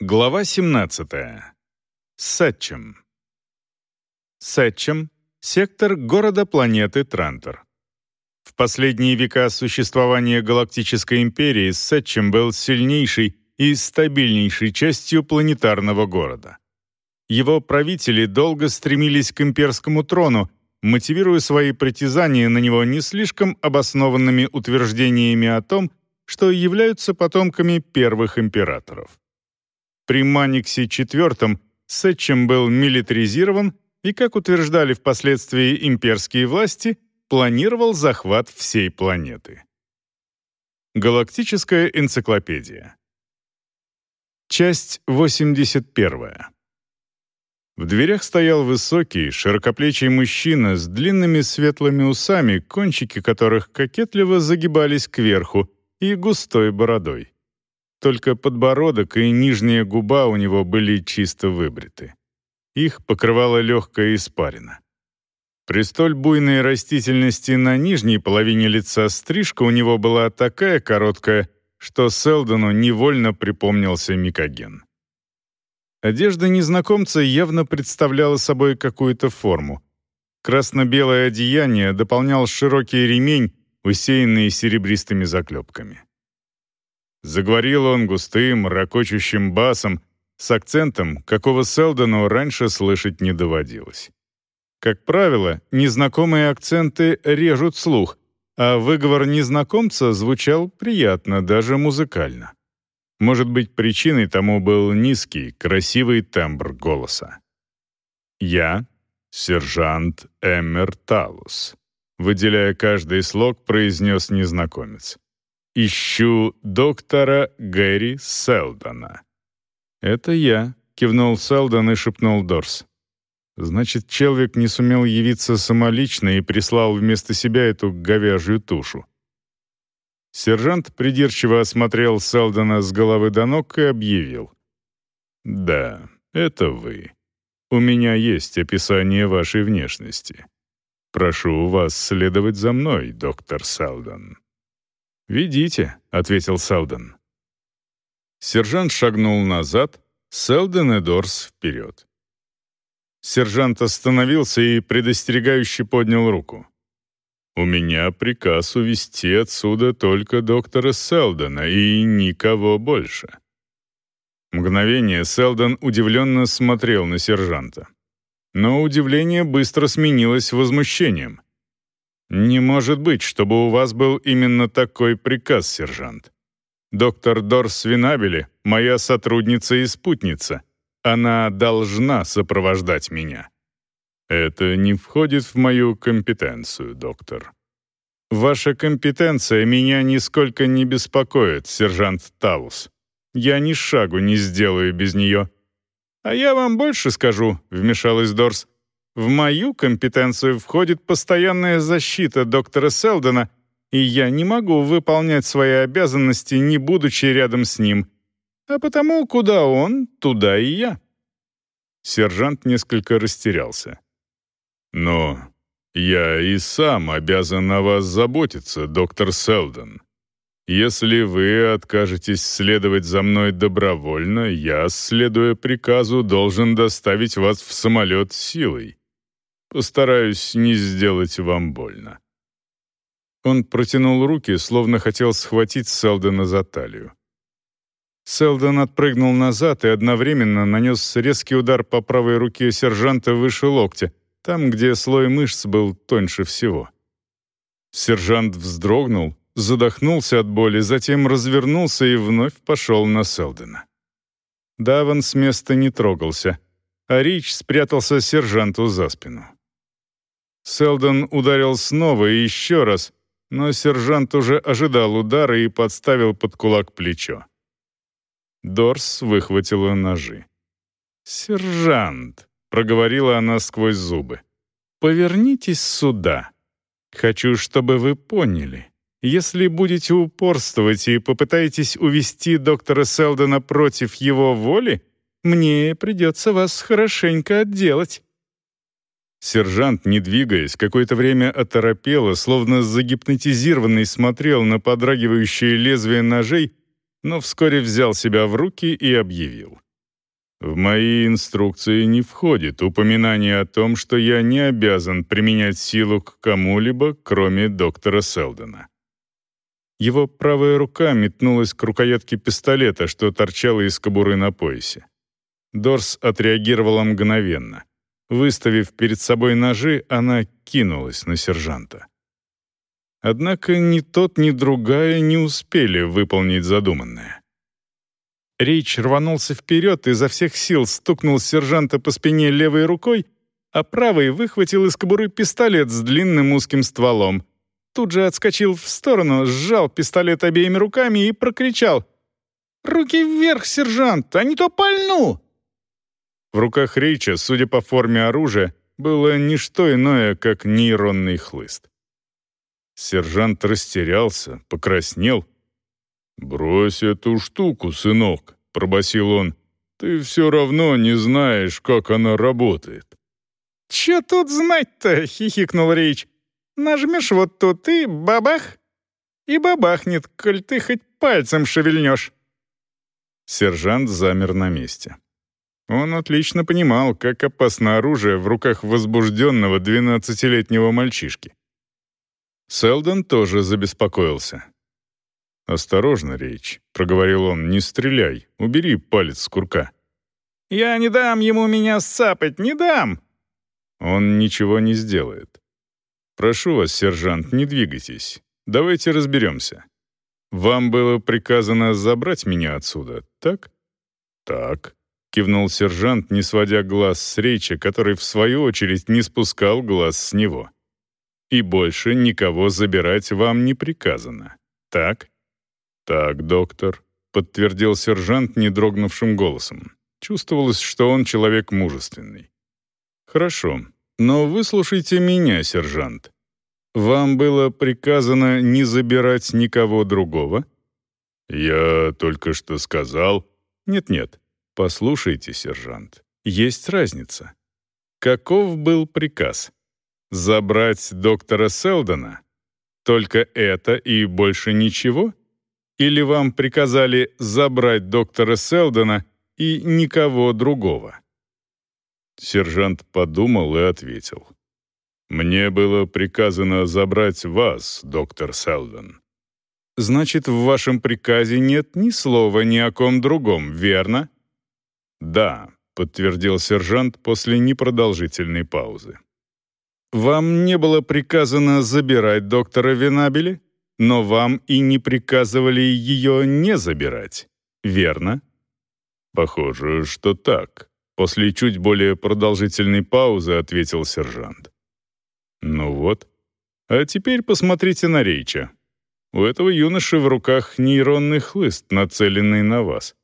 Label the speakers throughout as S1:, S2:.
S1: Глава 17. Сетчем. Сетчем — сектор города планеты Трантор. В последние века существования Галактической империи Сетчем был сильнейшей и стабильнейшей частью планетарного города. Его правители долго стремились к имперскому трону, мотивируя свои притязания на него не слишком обоснованными утверждениями о том, что являются потомками первых императоров. При Маниксе IV Сетчем был милитаризирован и, как утверждали впоследствии имперские власти, планировал захват всей планеты. Галактическая энциклопедия. Часть 81. В дверях стоял высокий, широкоплечий мужчина с длинными светлыми усами, кончики которых кокетливо загибались кверху, и густой бородой. Только подбородок и нижняя губа у него были чисто выбриты. Их покрывала легкая испарина. При столь буйной растительности на нижней половине лица стрижка у него была такая короткая, что Селдону невольно припомнился Микоген. Одежда незнакомца явно представляла собой какую-то форму. Красно-белое одеяние дополнял широкий ремень, усеянный серебристыми заклепками. Заговорил он густым, ракочущим басом, с акцентом, какого Селдону раньше слышать не доводилось. Как правило, незнакомые акценты режут слух, а выговор незнакомца звучал приятно, даже музыкально. Может быть, причиной тому был низкий, красивый тембр голоса. «Я — сержант Эммер Талус», — выделяя каждый слог, произнес незнакомец. «Ищу доктора Гэри Селдона». «Это я», — кивнул Селдон и шепнул Дорс. «Значит, человек не сумел явиться самолично и прислал вместо себя эту говяжью тушу. Сержант придирчиво осмотрел Селдона с головы до ног и объявил. «Да, это вы. У меня есть описание вашей внешности. Прошу вас следовать за мной, доктор Селдон». «Ведите», — ответил Селдон. Сержант шагнул назад, Селдон и Дорс вперед. Сержант остановился и предостерегающе поднял руку. У меня приказ увести отсюда только доктора Селдона и никого больше». Мгновение Селдон удивленно смотрел на сержанта. Но удивление быстро сменилось возмущением. «Не может быть, чтобы у вас был именно такой приказ, сержант. Доктор Дорс Винабели — моя сотрудница и спутница. Она должна сопровождать меня». Это не входит в мою компетенцию, доктор. Ваша компетенция меня нисколько не беспокоит, сержант Талус. Я ни шагу не сделаю без нее. А я вам больше скажу, вмешалась Дорс. В мою компетенцию входит постоянная защита доктора Селдона, и я не могу выполнять свои обязанности, не будучи рядом с ним. А потому куда он, туда и я. Сержант несколько растерялся. Но я и сам обязан о вас заботиться, доктор Селдон. Если вы откажетесь следовать за мной добровольно, я, следуя приказу, должен доставить вас в самолет силой. Постараюсь не сделать вам больно». Он протянул руки, словно хотел схватить Селдона за талию. Селдон отпрыгнул назад и одновременно нанес резкий удар по правой руке сержанта выше локтя, там, где слой мышц был тоньше всего. Сержант вздрогнул, задохнулся от боли, затем развернулся и вновь пошел на Селдена. Даван с места не трогался, а Рич спрятался сержанту за спину. Селдон ударил снова и еще раз, но сержант уже ожидал удара и подставил под кулак плечо. Дорс выхватила ножи. «Сержант!» — проговорила она сквозь зубы. «Повернитесь сюда. Хочу, чтобы вы поняли. Если будете упорствовать и попытаетесь увести доктора Селдона против его воли, мне придется вас хорошенько отделать». Сержант, не двигаясь, какое-то время оторопело, словно загипнотизированный смотрел на подрагивающее лезвие ножей, но вскоре взял себя в руки и объявил. В мои инструкции не входит упоминание о том, что я не обязан применять силу к кому-либо, кроме доктора Селдона. Его правая рука метнулась к рукоятке пистолета, что торчало из кобуры на поясе. Дорс отреагировала мгновенно. Выставив перед собой ножи, она кинулась на сержанта. Однако ни тот, ни другая не успели выполнить задуманное. Рич рванулся вперед и изо всех сил стукнул сержанта по спине левой рукой, а правой выхватил из кобуры пистолет с длинным узким стволом. Тут же отскочил в сторону, сжал пистолет обеими руками и прокричал «Руки вверх, сержант, а не то пальну!» В руках Рича, судя по форме оружия, было не что иное, как нейронный хлыст. Сержант растерялся, покраснел. «Брось эту штуку, сынок», — пробасил он. «Ты все равно не знаешь, как она работает».
S2: «Че тут знать-то?» — хихикнул Рич. «Нажмешь вот тут и бабах!» «И бабахнет, коль ты хоть пальцем шевельнешь».
S1: Сержант замер на месте. Он отлично понимал, как опасно оружие в руках возбужденного двенадцатилетнего мальчишки. Селдон тоже забеспокоился. «Осторожно, Рейч», — проговорил он, — «не стреляй, убери палец с курка».
S2: «Я не дам ему меня сцапать, не дам!»
S1: «Он ничего не сделает. Прошу вас, сержант, не двигайтесь. Давайте разберемся. Вам было приказано забрать меня отсюда, так?» «Так», — кивнул сержант, не сводя глаз с Рейча, который, в свою очередь, не спускал глаз с него и больше никого забирать вам не приказано. Так? Так, доктор, подтвердил сержант недрогнувшим голосом. Чувствовалось, что он человек мужественный. Хорошо, но выслушайте меня, сержант. Вам было приказано не забирать никого другого? Я только что сказал. Нет-нет. Послушайте, сержант. Есть разница. Каков был приказ? Забрать доктора Селдона? Только это и больше ничего? Или вам приказали забрать доктора Селдона и никого другого?» Сержант подумал и ответил. «Мне было приказано забрать вас, доктор Селдон». «Значит, в вашем приказе нет ни слова ни о ком другом, верно?» «Да», — подтвердил сержант после непродолжительной паузы. Вам не было приказано забирать доктора Винабели, но вам и не приказывали ее не забирать, верно? Похоже, что так. После чуть более продолжительной паузы ответил сержант. Ну вот. А теперь посмотрите на Рейча. У этого юноши в руках нейронный хлыст, нацеленный на вас.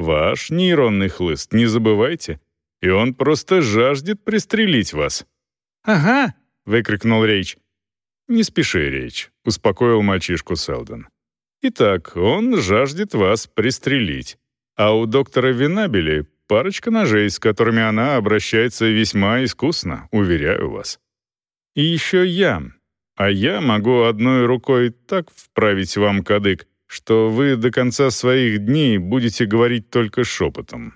S1: Ваш нейронный хлыст, не забывайте. И он просто жаждет пристрелить вас.
S2: «Ага!» — выкрикнул Рейч.
S1: «Не спеши, Рейч», — успокоил мальчишку Селдон. «Итак, он жаждет вас пристрелить. А у доктора Винабели парочка ножей, с которыми она обращается весьма искусно, уверяю вас. И еще я. А я могу одной рукой так вправить вам кадык, что вы до конца своих дней будете говорить только шепотом.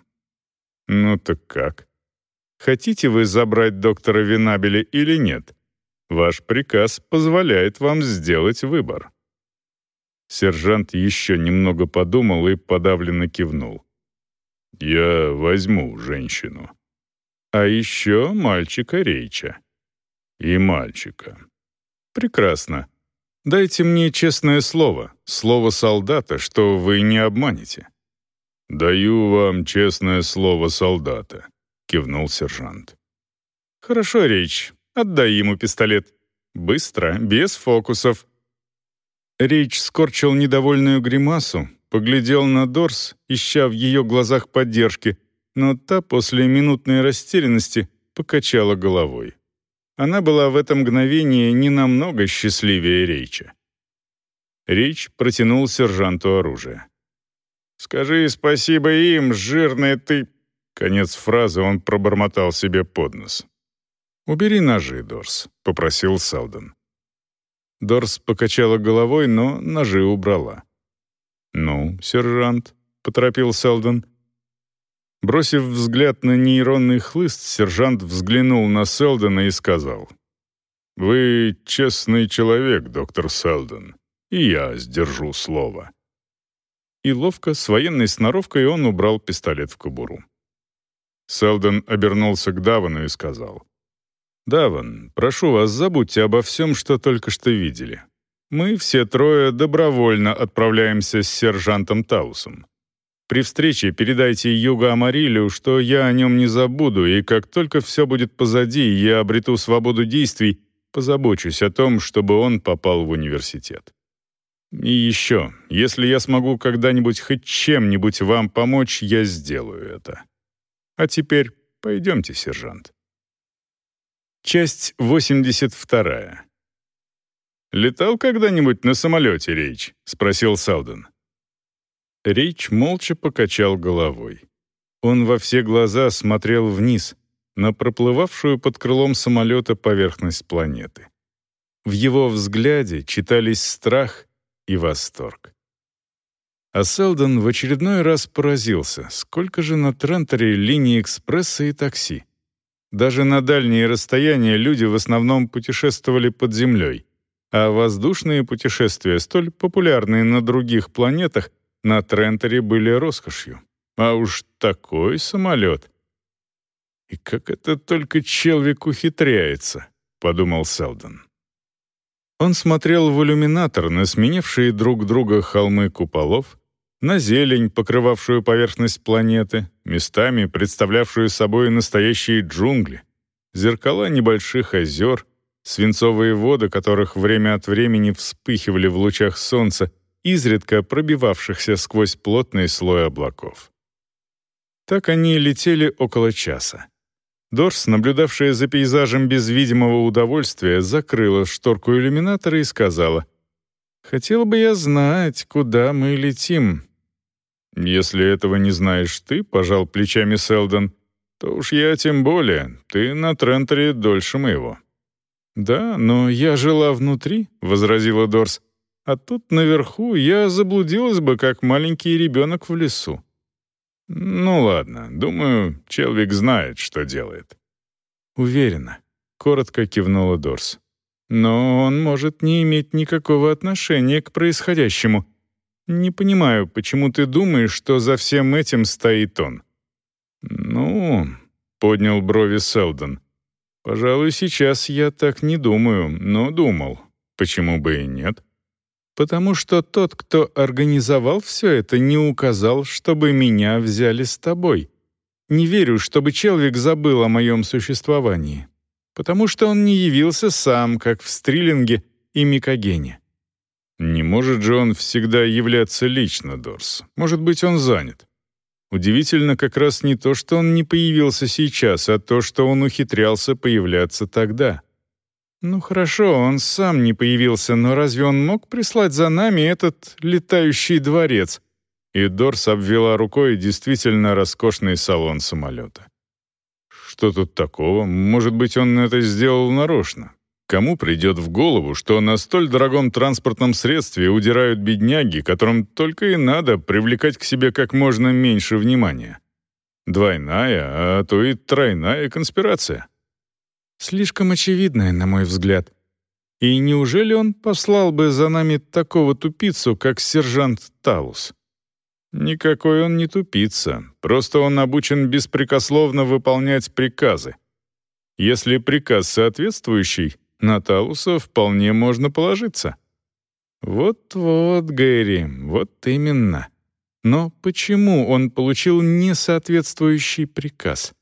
S1: Ну так как? хотите вы забрать доктора Винабеля или нет. Ваш приказ позволяет вам сделать выбор». Сержант еще немного подумал и подавленно кивнул. «Я возьму женщину. А еще мальчика Рейча. И мальчика. Прекрасно. Дайте мне честное слово, слово солдата, что вы не обманете». «Даю вам честное слово солдата», — кивнул сержант.
S2: «Хорошо, Рейч, отдай ему пистолет. Быстро, без фокусов».
S1: Рейч скорчил недовольную гримасу, поглядел на Дорс, ища в ее глазах поддержки, но та после минутной растерянности покачала головой. Она была в это мгновение не намного счастливее Рейча. Рейч протянул сержанту оружие.
S2: «Скажи спасибо им, жирная ты...»
S1: Конец фразы он пробормотал себе под нос. «Убери ножи, Дорс», — попросил Селдон. Дорс покачала головой, но ножи убрала. «Ну, сержант», — поторопил Селдон. Бросив взгляд на нейронный хлыст, сержант взглянул на Селдона и сказал, «Вы честный человек, доктор Селдон, и я сдержу слово». И ловко, с военной сноровкой, он убрал пистолет в кобуру. Селдон обернулся к Давану и сказал, «Даван, прошу вас, забудьте обо всем, что только что видели. Мы все трое добровольно отправляемся с сержантом Таусом. При встрече передайте Юго Амарилю, что я о нем не забуду, и как только все будет позади, я обрету свободу действий, позабочусь о том, чтобы он попал в университет. И еще, если я смогу когда-нибудь хоть чем-нибудь вам помочь, я сделаю это. А теперь пойдемте, сержант. Часть 82. «Летал когда-нибудь на самолете, Рейч?» — спросил Салден. Рейч молча покачал головой. Он во все глаза смотрел вниз, на проплывавшую под крылом самолета поверхность планеты. В его взгляде читались страх и восторг. А Селдон в очередной раз поразился, сколько же на Тренторе линий экспресса и такси. Даже на дальние расстояния люди в основном путешествовали под землей, а воздушные путешествия, столь популярные на других планетах, на Тренторе были роскошью. А уж такой самолет! «И как это только Челвик ухитряется», — подумал Селдон. Он смотрел в иллюминатор на сменившие друг друга холмы куполов, на зелень, покрывавшую поверхность планеты, местами представлявшую собой настоящие джунгли, зеркала небольших озер, свинцовые воды которых время от времени вспыхивали в лучах солнца, изредка пробивавшихся сквозь плотный слой облаков. Так они летели около часа. Дорс, наблюдавшая за пейзажем без видимого удовольствия, закрыла шторку иллюминатора и сказала, «Хотел бы я знать, куда мы летим. «Если этого не знаешь ты», — пожал плечами Селдон, «то уж я тем более. Ты на Тренторе дольше моего». «Да, но я жила внутри», — возразила Дорс. «А тут наверху я заблудилась бы, как маленький ребенок в лесу». «Ну ладно, думаю, Челвик знает, что делает». «Уверена», — коротко кивнула Дорс. «Но он может не иметь никакого отношения к происходящему. Не понимаю, почему ты думаешь, что за всем этим стоит он?» «Ну...» — поднял брови Селдон. «Пожалуй, сейчас я так не думаю, но думал. Почему бы и нет?» «Потому что тот, кто организовал все это, не указал, чтобы меня взяли с тобой. Не верю, чтобы Челвик забыл о моем существовании. Потому что он не явился сам, как в Стриллинге и Микогене. Не может же он всегда являться лично, Дорс. Может быть, он занят. Удивительно как раз не то, что он не появился сейчас, а то, что он ухитрялся появляться тогда. Ну хорошо, он сам не появился, но разве он мог прислать за нами этот летающий дворец? И Дорс обвела рукой действительно роскошный салон самолета. Что тут такого? Может быть, он это сделал нарочно. Кому придет в голову, что на столь дорогом транспортном средстве удирают бедняги, которым только и надо привлекать к себе как можно меньше внимания? Двойная, а то и тройная конспирация. Слишком очевидная, на мой взгляд. И неужели он послал бы за нами такого тупицу, как сержант Талус? Никакой он не тупица, просто он обучен беспрекословно выполнять приказы. Если приказ соответствующий, на Талуса вполне можно положиться. Вот-вот, Гэри, вот именно. Но почему он получил несоответствующий приказ?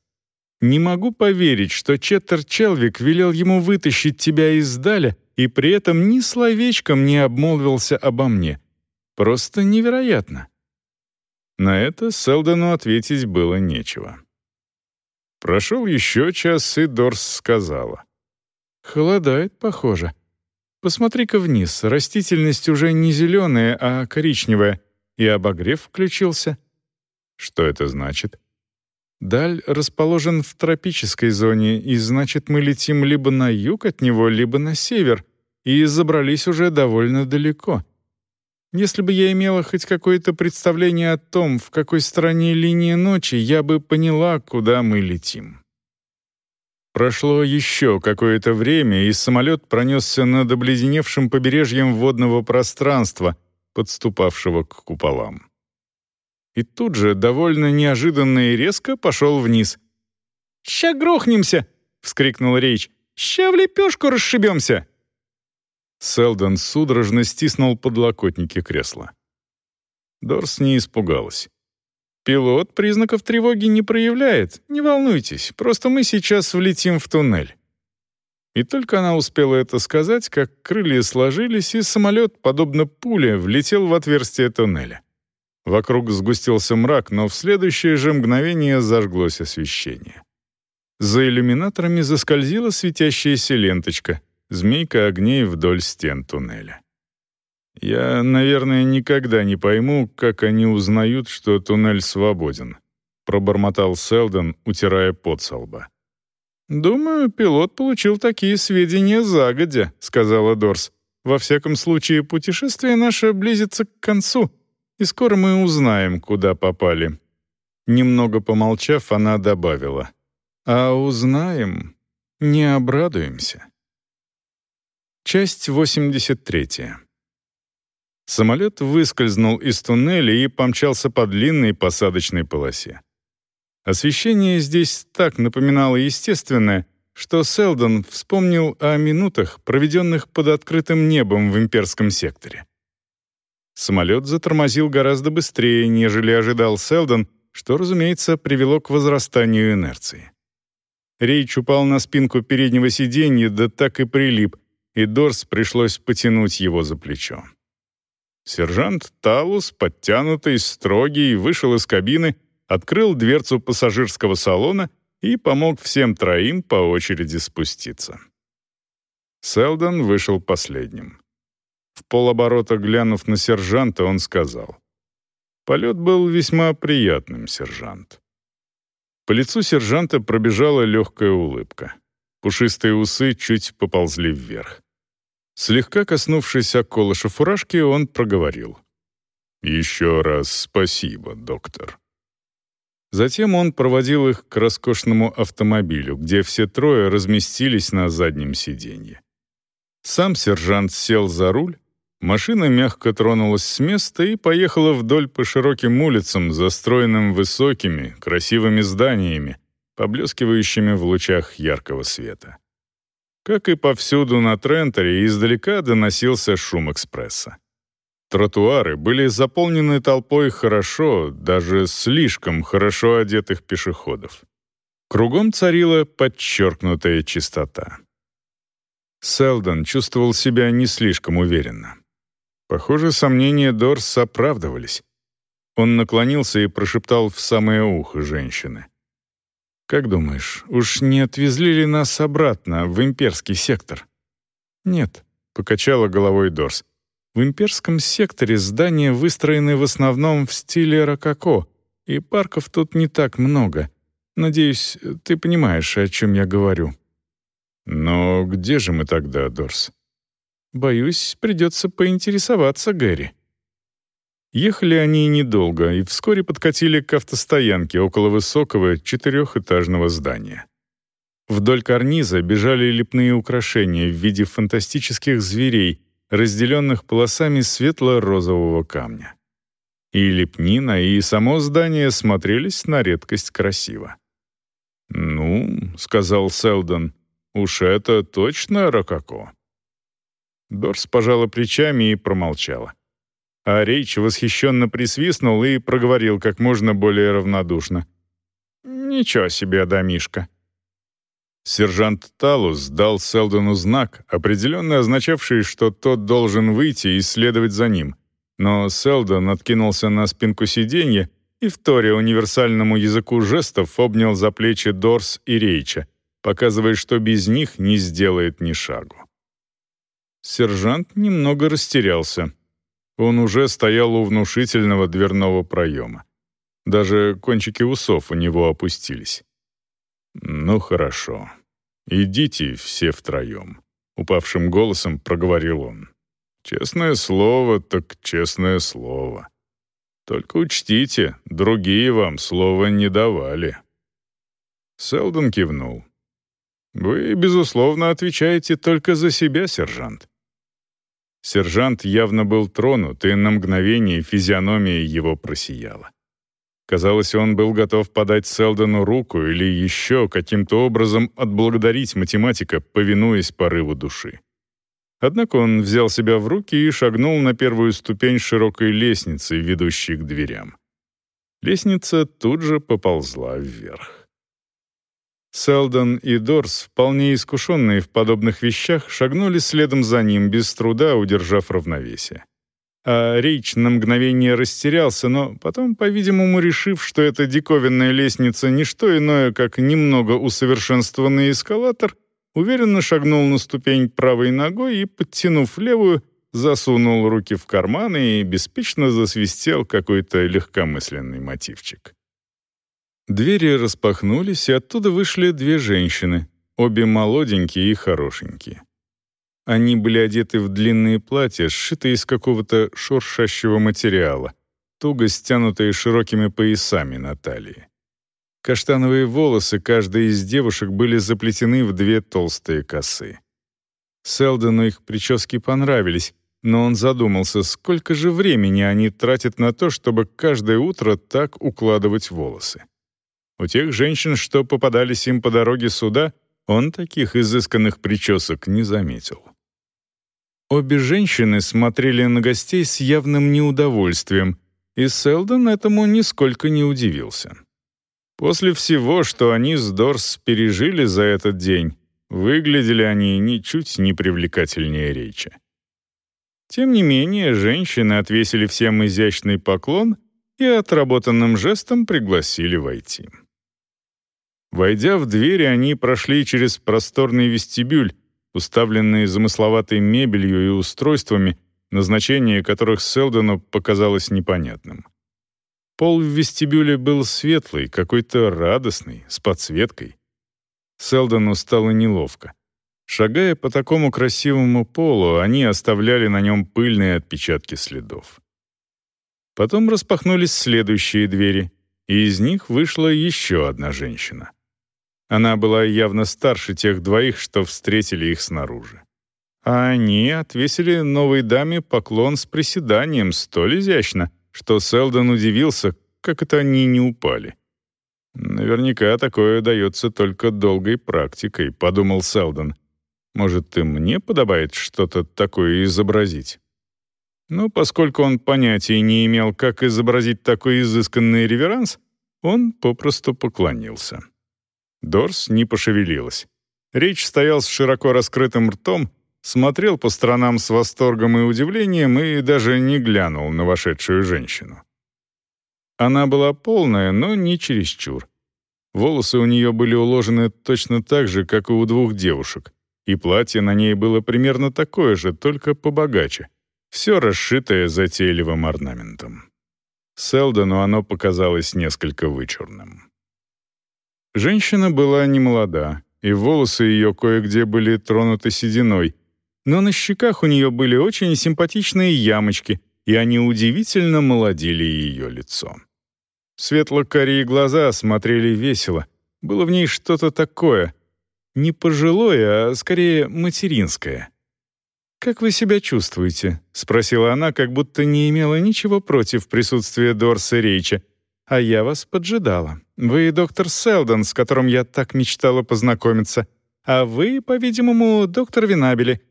S1: Не могу поверить, что Четтер Челвик велел ему вытащить тебя из Даля и при этом ни словечком не обмолвился обо мне. Просто невероятно. На это Селдону ответить было нечего. Прошел еще час, и Дорс сказала. Холодает, похоже. Посмотри-ка вниз, растительность уже не зеленая, а коричневая, и обогрев включился. Что это значит? Даль расположен в тропической зоне, и значит, мы летим либо на юг от него, либо на север, и забрались уже довольно далеко. Если бы я имела хоть какое-то представление о том, в какой стороне линия ночи, я бы поняла, куда мы летим». Прошло еще какое-то время, и самолет пронесся над обледеневшим побережьем водного пространства, подступавшего к куполам. И тут же, довольно неожиданно и резко, пошел вниз. «Ща грохнемся!» — вскрикнул Рейч. «Ща в лепешку расшибемся!» Селдон судорожно стиснул подлокотники кресла. Дорс не испугалась. «Пилот признаков тревоги не проявляет. Не волнуйтесь, просто мы сейчас влетим в туннель». И только она успела это сказать, как крылья сложились, и самолет, подобно пуле, влетел в отверстие туннеля. Вокруг сгустился мрак, но в следующее же мгновение зажглось освещение. За иллюминаторами заскользила светящаяся ленточка, змейка огней вдоль стен туннеля. Я, наверное, никогда не пойму, как они узнают, что туннель свободен, пробормотал Селдон, утирая пот со лба. «Думаю, пилот получил такие сведения загодя», — сказала Дорс. «Во всяком случае, путешествие наше близится к концу, и скоро мы узнаем, куда попали». Немного помолчав, она добавила. «А узнаем, не обрадуемся». Часть 83. Самолет выскользнул из туннеля и помчался по длинной посадочной полосе. Освещение здесь так напоминало естественное, что Селдон вспомнил о минутах, проведенных под открытым небом в имперском секторе. Самолет затормозил гораздо быстрее, нежели ожидал Селдон, что, разумеется, привело к возрастанию инерции. Рейч упал на спинку переднего сиденья, да так и прилип, и Дорс пришлось потянуть его за плечо. Сержант Талус, подтянутый, строгий, вышел из кабины, открыл дверцу пассажирского салона и помог всем троим по очереди спуститься. Селдон вышел последним. В полоборота глянув на сержанта, он сказал. «Полет был весьма приятным, сержант». По лицу сержанта пробежала легкая улыбка. Пушистые усы чуть поползли вверх. Слегка коснувшись околыша фуражки, он проговорил. «Еще раз спасибо, доктор». Затем он проводил их к роскошному автомобилю, где все трое разместились на заднем сиденье. Сам сержант сел за руль, машина мягко тронулась с места и поехала вдоль по широким улицам, застроенным высокими, красивыми зданиями, поблескивающими в лучах яркого света. Как и повсюду на Тренторе, издалека доносился шум экспресса. Тротуары были заполнены толпой хорошо, даже слишком хорошо одетых пешеходов. Кругом царила подчеркнутая чистота. Селдон чувствовал себя не слишком уверенно. Похоже, сомнения Дорс оправдывались. Он наклонился и прошептал в самое ухо женщины. Как думаешь, уж не отвезли ли нас обратно в имперский сектор? Нет, покачала головой Дорс. В имперском секторе здания выстроены в основном в стиле рококо, и парков тут не так много. Надеюсь, ты понимаешь, о чем я говорю. Но где же мы тогда, Дорс? Боюсь, придется поинтересоваться Гэри. Ехали они недолго и вскоре подкатили к автостоянке около высокого четырехэтажного здания. Вдоль карниза бежали лепные украшения в виде фантастических зверей, разделенных полосами светло-розового камня. И лепнина, и само здание смотрелись на редкость красиво. «Ну», — сказал Селдон, — «уж это точно рококо». Дорс пожала плечами и промолчала. А Рейч восхищенно присвистнул и проговорил как можно более равнодушно. «Ничего себе, домишка». Сержант Талус дал Селдону знак, определенно означавший, что тот должен выйти и следовать за ним. Но Селдон откинулся на спинку сиденья и, вторя универсальному языку жестов, обнял за плечи Дорс и Рейча, показывая, что без них не сделает ни шагу. Сержант немного растерялся. Он уже стоял у внушительного дверного проема. Даже кончики усов у него опустились. «Ну хорошо. Идите все втроем», — упавшим голосом проговорил он. Честное слово, так честное слово. Только учтите, другие вам слова не давали». Селдон кивнул. «Вы, безусловно, отвечаете только за себя, сержант». Сержант явно был тронут, и на мгновение физиономия его просияла. Казалось, он был готов подать Селдону руку или еще каким-то образом отблагодарить математика, повинуясь порыву души. Однако он взял себя в руки и шагнул на первую ступень широкой лестницы, ведущей к дверям. Лестница тут же поползла вверх. Селдон и Дорс, вполне искушенные в подобных вещах, шагнули следом за ним, без труда удержав равновесие. А Рейч на мгновение растерялся, но потом, по-видимому, решив, что эта диковинная лестница — не что иное, как немного усовершенствованный эскалатор, уверенно шагнул на ступень правой ногой и, подтянув левую, засунул руки в карманы и беспечно засвистел какой-то легкомысленный мотивчик. Двери распахнулись, и оттуда вышли две женщины, обе молоденькие и хорошенькие. Они были одеты в длинные платья, сшитые из какого-то шуршащего материала, туго стянутые широкими поясами на талии. Каштановые волосы каждой из девушек были заплетены в две толстые косы. Селдону их прически понравились, но он задумался, сколько же времени они тратят на то, чтобы каждое утро так укладывать волосы. У тех женщин, что попадались им по дороге сюда, он таких изысканных причесок не заметил. Обе женщины смотрели на гостей с явным неудовольствием, и Селдон этому нисколько не удивился. После всего, что они с Дорс пережили за этот день, выглядели они ничуть не привлекательнее речи. Тем не менее, женщины отвесили всем изящный поклон и отработанным жестом пригласили войти. Войдя в двери, они прошли через просторный вестибюль, уставленный замысловатой мебелью и устройствами, назначение которых Селдону показалось непонятным. Пол в вестибюле был светлый, какой-то радостный, с подсветкой. Селдону стало неловко. Шагая по такому красивому полу, они оставляли на нем пыльные отпечатки следов. Потом распахнулись следующие двери, и из них вышла еще одна женщина. Она была явно старше тех двоих, что встретили их снаружи. А они отвесили новой даме поклон с приседанием столь изящно — что Селдон удивился, как это они не упали. «Наверняка такое дается только долгой практикой», — подумал Селдон. «Может, и мне подобает что-то такое изобразить?» Но поскольку он понятия не имел, как изобразить такой изысканный реверанс, он попросту поклонился. Дорс не пошевелилась. Речь стоял с широко раскрытым ртом, смотрел по сторонам с восторгом и удивлением и даже не глянул на вошедшую женщину. Она была полная, но не чересчур. Волосы у нее были уложены точно так же, как и у двух девушек, и платье на ней было примерно такое же, только побогаче, все расшитое затейливым орнаментом. Селдону оно показалось несколько вычурным. Женщина была немолода, и волосы ее кое-где были тронуты сединой, но на щеках у нее были очень симпатичные ямочки, и они удивительно молодили ее лицо. Светло-карие глаза смотрели весело, было в ней что-то такое, не пожилое, а скорее материнское. «Как вы себя чувствуете?» — спросила она, как будто не имела ничего против присутствия Дорса Рейча. «А я вас поджидала. Вы доктор Селдон, с которым я так мечтала познакомиться. А вы, по-видимому, доктор Винабели,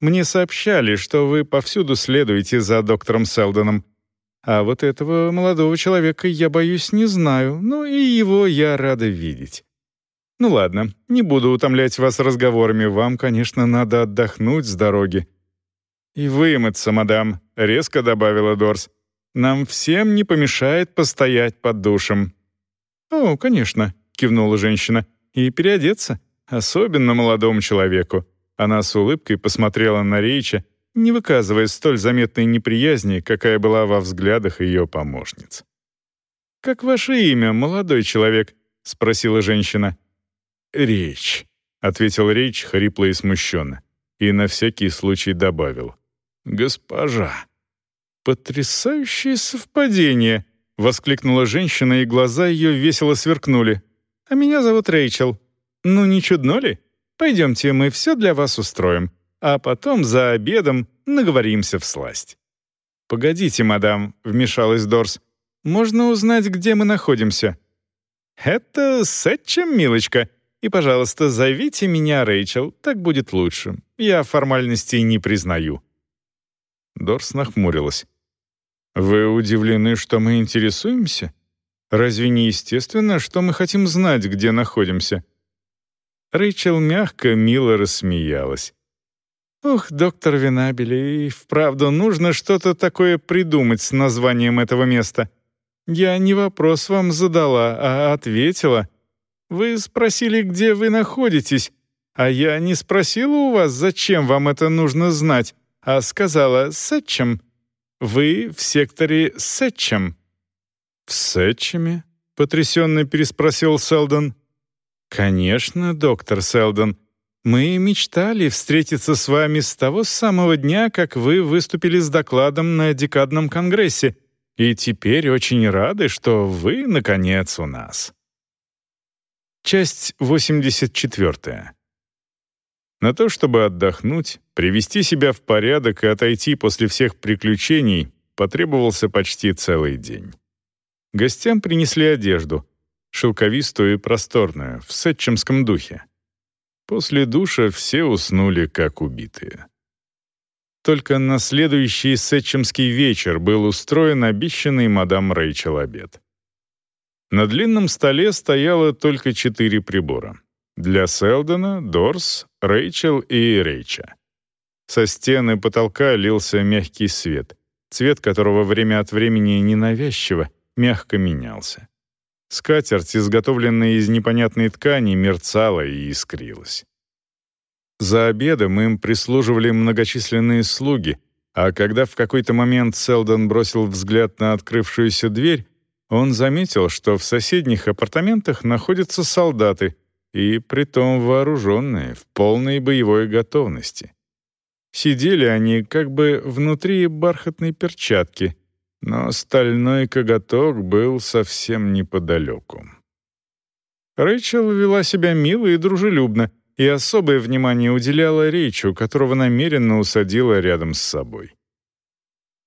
S1: мне сообщали, что вы повсюду следуете за доктором Селдоном. А вот этого молодого человека я, боюсь, не знаю, но и его я рада видеть. Ну ладно, не буду утомлять вас разговорами, вам, конечно, надо отдохнуть с дороги. И вымыться, мадам, резко добавила Дорс. Нам всем не помешает постоять под душем. О, конечно, кивнула женщина. И переодеться, особенно молодому человеку. Она с улыбкой посмотрела на Рейча, не выказывая столь заметной неприязни, какая была во взглядах ее помощниц. «Как ваше имя, молодой человек?» — спросила женщина. «Речь», — ответил Рейч хрипло и смущенно, и на всякий случай добавил. госпожа».
S2: «Потрясающее совпадение!» — воскликнула женщина, и глаза ее весело сверкнули. «А меня зовут Рэйчел. Ну, не чудно ли? Пойдемте, мы все для вас устроим, а потом за обедом наговоримся в сласть». «Погодите, мадам», — вмешалась Дорс. «Можно узнать, где мы находимся?» «Это Сетчем, милочка. И, пожалуйста, зовите меня Рэйчел, так будет лучше. Я формальностей не признаю».
S1: Дорс нахмурилась. «Вы удивлены, что мы интересуемся? Разве не естественно, что мы хотим знать, где находимся?»
S2: Рэйчел мягко, мило рассмеялась. «Ох, доктор Винабели, и вправду нужно что-то такое придумать с названием этого места. Я не вопрос вам задала, а ответила. Вы спросили, где вы находитесь, а я не спросила у вас, зачем вам это нужно знать, а сказала «Сетчем». Вы в секторе Сетчем».
S1: «В Сетчеме?» — потрясенно переспросил Селдон.
S2: «Конечно, доктор Селдон. Мы мечтали встретиться с вами с того самого дня, как вы выступили с докладом на декадном конгрессе, и теперь очень рады, что вы, наконец, у нас».
S1: Часть 84. На то, чтобы отдохнуть, привести себя в порядок и отойти после всех приключений, потребовался почти целый день. Гостям принесли одежду, шелковистую и просторную, в сетчемском духе. После душа все уснули, как убитые. Только на следующий сетчемский вечер был устроен обещанный мадам Рэйчел обед. На длинном столе стояло только четыре прибора. Для Селдона, Дорс, Рэйчел и Рейча. Со стены потолка лился мягкий свет, цвет которого время от времени ненавязчиво, мягко менялся. Скатерть, изготовленная из непонятной ткани, мерцала и искрилась. За обедом им прислуживали многочисленные слуги, а когда в какой-то момент Селдон бросил взгляд на открывшуюся дверь, он заметил, что в соседних апартаментах находятся солдаты — и притом вооруженные, в полной боевой готовности. Сидели они как бы внутри бархатной перчатки, но стальной коготок был совсем неподалеку. Рэйчел вела себя мило и дружелюбно, и особое внимание уделяла Рейчу, которого намеренно усадила рядом с собой.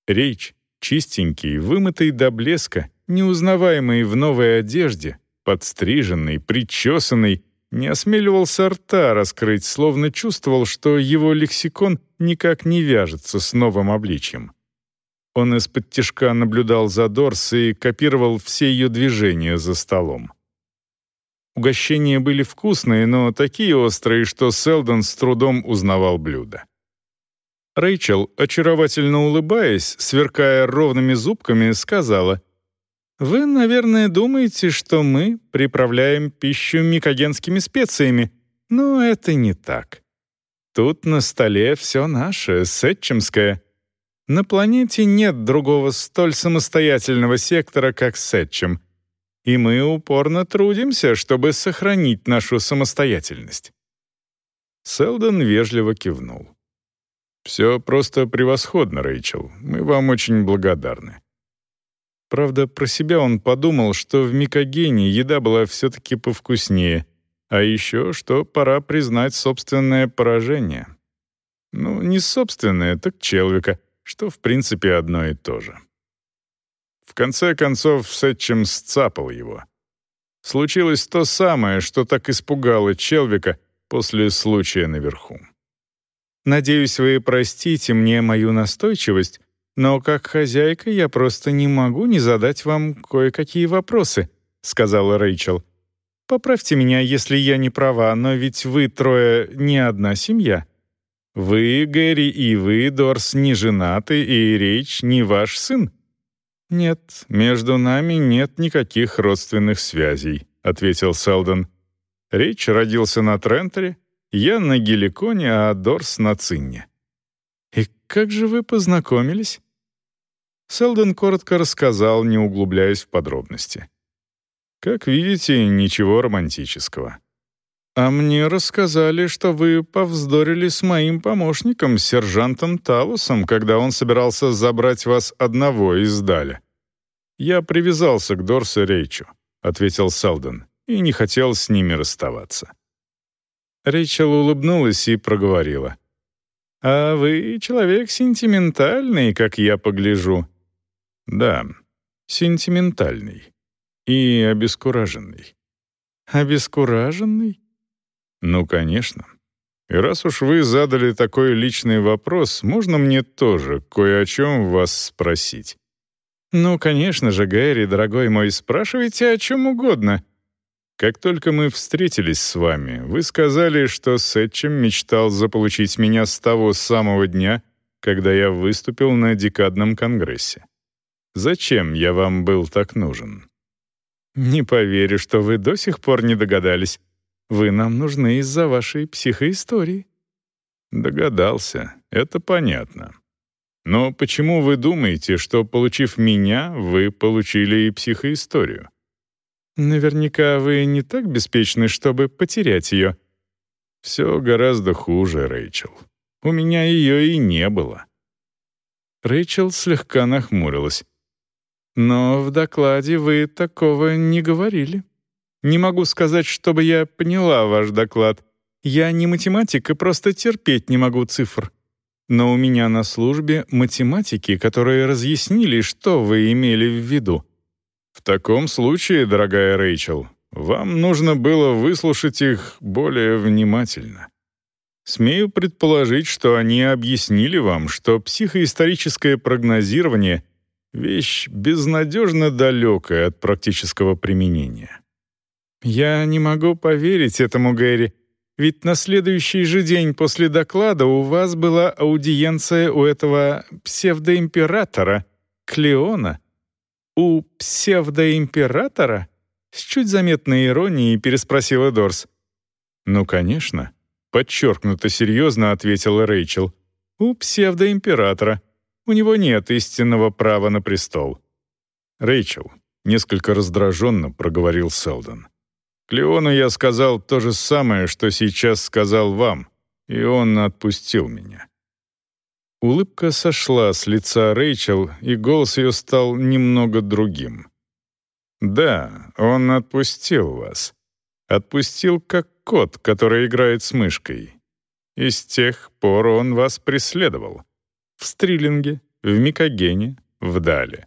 S1: Рейч, чистенький, вымытый до блеска, неузнаваемый в новой одежде, подстриженный, причесанный, не осмеливался рта раскрыть, словно чувствовал, что его лексикон никак не вяжется с новым обличием. Он из-под тишка наблюдал за Дорс и копировал все ее движения за столом. Угощения были вкусные, но такие острые, что Селдон с трудом узнавал блюдо. Рэйчел, очаровательно улыбаясь, сверкая ровными зубками, сказала — вы, наверное, думаете, что мы приправляем пищу микогенскими специями, но это не так. Тут на столе все наше, сетчемское. На планете нет другого столь самостоятельного сектора, как Сетчем, и мы упорно трудимся, чтобы сохранить нашу самостоятельность. Селдон вежливо кивнул. «Все просто превосходно, Рэйчел. Мы вам очень благодарны. Правда, про себя он подумал, что в Микогене еда была все-таки повкуснее, а еще, что пора признать собственное поражение. Ну, не собственное, так человека, что в принципе одно и то же. В конце концов, Сетчем сцапал его. Случилось то самое, что так испугало Челвика после случая наверху. «Надеюсь, вы простите мне мою настойчивость, но как хозяйка я просто не могу не задать вам кое-какие вопросы», — сказала Рэйчел. «Поправьте меня, если я не права, но ведь вы трое не одна семья. Вы, Гэри, и вы, Дорс, не женаты, и Рейч не ваш сын». «Нет, между нами нет никаких родственных связей», — ответил Селдон. «Рейч родился на Трентере, я на Геликоне, а Дорс на Цинне». «И как же вы познакомились?» Селдон коротко рассказал, не углубляясь в подробности. Как видите, ничего романтического. «А мне рассказали, что вы повздорили с моим помощником, сержантом Талусом, когда он собирался забрать вас одного из Даля». «Я привязался к Дорсе Рейчу», — ответил Селдон, «и не хотел с ними расставаться». Рэйчел улыбнулась и проговорила. «А вы человек сентиментальный, как я погляжу». «Да, сентиментальный и обескураженный». «Обескураженный?» «Ну, конечно. И раз уж вы задали такой личный вопрос, можно мне тоже кое о чем вас спросить?» «Ну, конечно же, Гэри, дорогой мой, спрашивайте о чем угодно». «Как только мы встретились с вами, вы сказали, что Сетчем мечтал заполучить меня с того самого дня, когда я выступил на декадном конгрессе. Зачем я вам был так нужен?» «Не поверю, что вы до сих пор не догадались. Вы нам нужны из-за вашей психоистории». «Догадался. Это понятно. Но почему вы думаете, что, получив меня, вы получили и психоисторию?» «Наверняка вы не так беспечны, чтобы потерять ее». «Все гораздо хуже, Рэйчел. У меня ее и не было». Рэйчел слегка нахмурилась. «Но в докладе вы такого не говорили». Не могу сказать, чтобы я поняла ваш доклад. Я не математик и просто терпеть не могу цифр. Но у меня на службе математики, которые разъяснили, что вы имели в виду. В таком случае, дорогая Рэйчел, вам нужно было выслушать их более внимательно. Смею предположить, что они объяснили вам, что психоисторическое прогнозирование — вещь безнадежно далекая от практического применения. «Я не могу поверить этому, Гэри. Ведь на следующий же день после доклада у вас была аудиенция у этого псевдоимператора, Клеона. У псевдоимператора?» С чуть заметной иронией переспросила Дорс. «Ну, конечно», — подчеркнуто серьезно ответила Рэйчел. «У псевдоимператора. У него нет истинного права на престол». «Рэйчел», — несколько раздраженно проговорил Селдон. Клеону я сказал то же самое, что сейчас сказал вам, и он отпустил меня». Улыбка сошла с лица Рэйчел, и голос ее стал немного другим. «Да, он отпустил вас. Отпустил, как кот, который играет с мышкой. И с тех пор он вас преследовал. В Стриллинге, в Микогене, в Дале.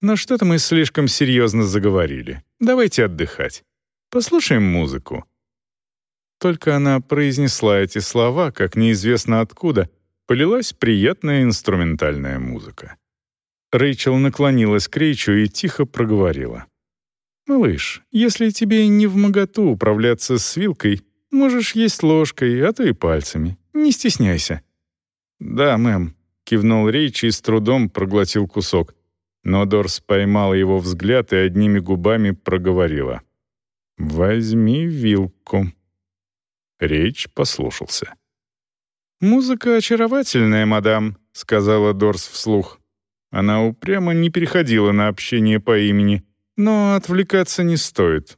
S1: Но что-то мы слишком серьезно заговорили. Давайте отдыхать. Послушаем музыку». Только она произнесла эти слова, как неизвестно откуда, полилась приятная инструментальная музыка. Рэйчел наклонилась к Рейчу и тихо проговорила. «Малыш, если тебе не в моготу управляться с вилкой, можешь есть ложкой, а то и пальцами. Не стесняйся». «Да, мэм», — кивнул Рейч и с трудом проглотил кусок. Но Дорс поймал его взгляд и одними губами проговорила. «Возьми вилку». Речь послушался. «Музыка очаровательная, мадам», — сказала Дорс вслух. Она упрямо не переходила на общение по имени, но отвлекаться не стоит.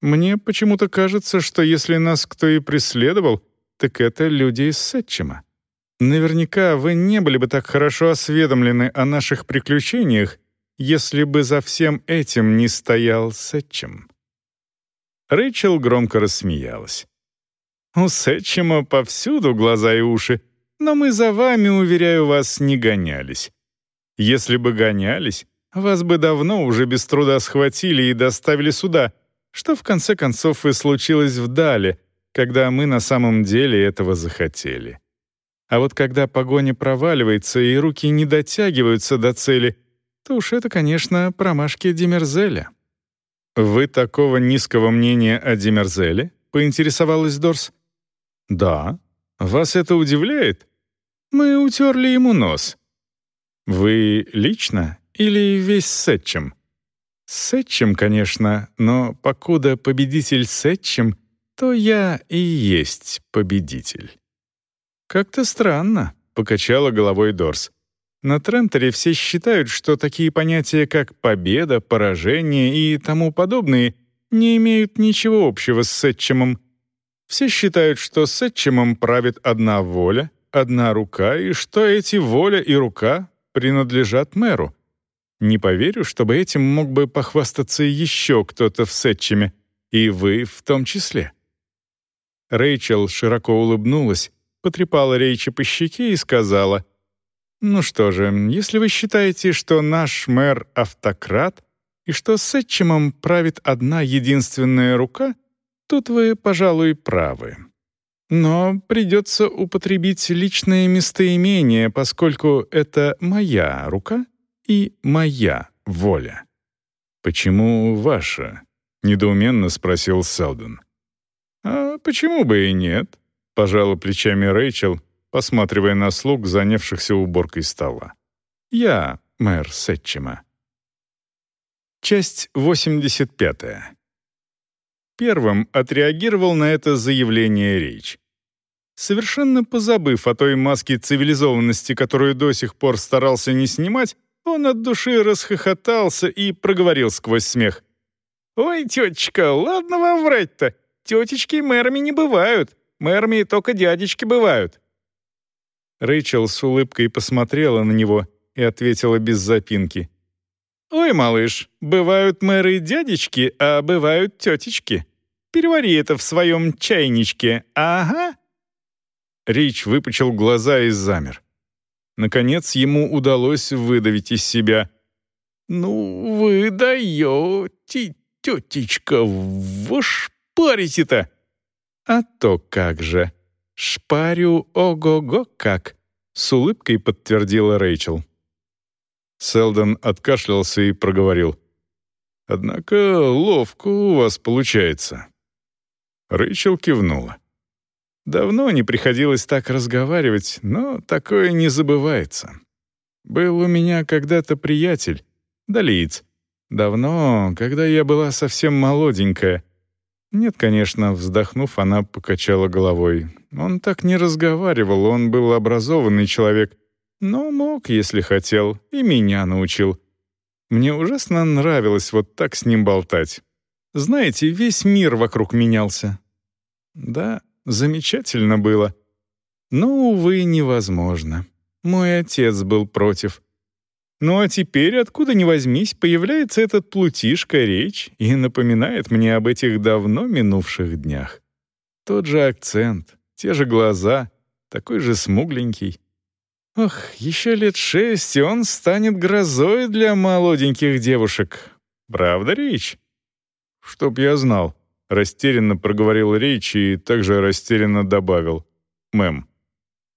S1: Мне почему-то кажется, что если нас кто и преследовал, так это люди из Сетчима. Наверняка вы не были бы так хорошо осведомлены о наших приключениях, если бы за всем этим не стоял Сетчим. Рэйчел громко рассмеялась. «У Сетчима повсюду глаза и уши, но мы за вами, уверяю вас, не гонялись. Если бы гонялись, вас бы давно уже без труда схватили и доставили сюда, что в конце концов и случилось в Дале, когда мы на самом деле этого захотели. А вот когда погоня проваливается и руки не дотягиваются до цели, то уж это, конечно, промашки Демерзеля». «Вы такого низкого мнения о Демерзеле?» — поинтересовалась Дорс. «Да. Вас это удивляет? Мы утерли ему нос». «Вы лично или весь Сетчем?» «Сетчем, конечно, но покуда победитель Сетчем, то я и есть победитель». «Как-то странно», — покачала головой Дорс. На Трентере все считают, что такие понятия, как победа, поражение и тому подобные, не имеют ничего общего с Сетчемом.
S2: Все считают, что с Этчемом правит одна воля, одна рука, и что эти воля и рука принадлежат мэру. Не поверю, чтобы этим мог бы похвастаться еще кто-то в Сетчеме, и вы в том числе». Рэйчел широко улыбнулась, потрепала Рейча по щеке и сказала, «Ну что же, если вы считаете, что наш мэр — автократ, и что с Этчемом правит одна единственная рука, тут вы, пожалуй, правы. Но придется употребить личное местоимение, поскольку это моя рука и моя воля. «Почему ваша?» — недоуменно спросил Селдон. «А почему бы и нет?» — пожала плечами Рэйчел, посматривая на слуг, занявшихся уборкой стола. «Я мэр Сетчема». Часть 85. Первым отреагировал на это заявление речь. Совершенно позабыв о той маске цивилизованности, которую до сих пор старался не снимать, он от души расхохотался и проговорил сквозь смех. «Ой, тетечка, ладно вам врать-то. Тетечки мэрами не бывают. Мэрами только дядечки бывают». Рэйчел с улыбкой посмотрела на него и ответила без запинки. «Ой, малыш, бывают мэры дядечки, а бывают тетечки. Перевари это в своем чайничке, ага». Рич выпучил глаза и замер. Наконец ему удалось выдавить из себя. «Ну, вы даете, тетечка, вы шпарите-то!» «А то как же! Шпарю ого-го как!» — с улыбкой подтвердила Рэйчел. Селдон откашлялся и проговорил. «Однако ловко у вас получается». Рэйчел кивнула. Давно не приходилось так разговаривать, но такое не забывается. Был у меня когда-то приятель, Далиц. Давно, когда я была совсем молоденькая. Нет, конечно, вздохнув, она покачала головой. Он так не разговаривал, он был образованный человек — но мог, если хотел, и меня научил. Мне ужасно нравилось вот так с ним болтать. Знаете, весь мир вокруг менялся. Да, замечательно было. Но, увы, невозможно. Мой отец был против. Ну а теперь, откуда ни возьмись, появляется этот плутишка речь и напоминает мне об этих давно минувших днях. Тот же акцент, те же глаза, такой же смугленький. Ох, еще лет шесть, и он станет грозой для молоденьких девушек. Правда, Рич? Чтоб я знал. Растерянно проговорил Рич и также растерянно добавил. Мэм.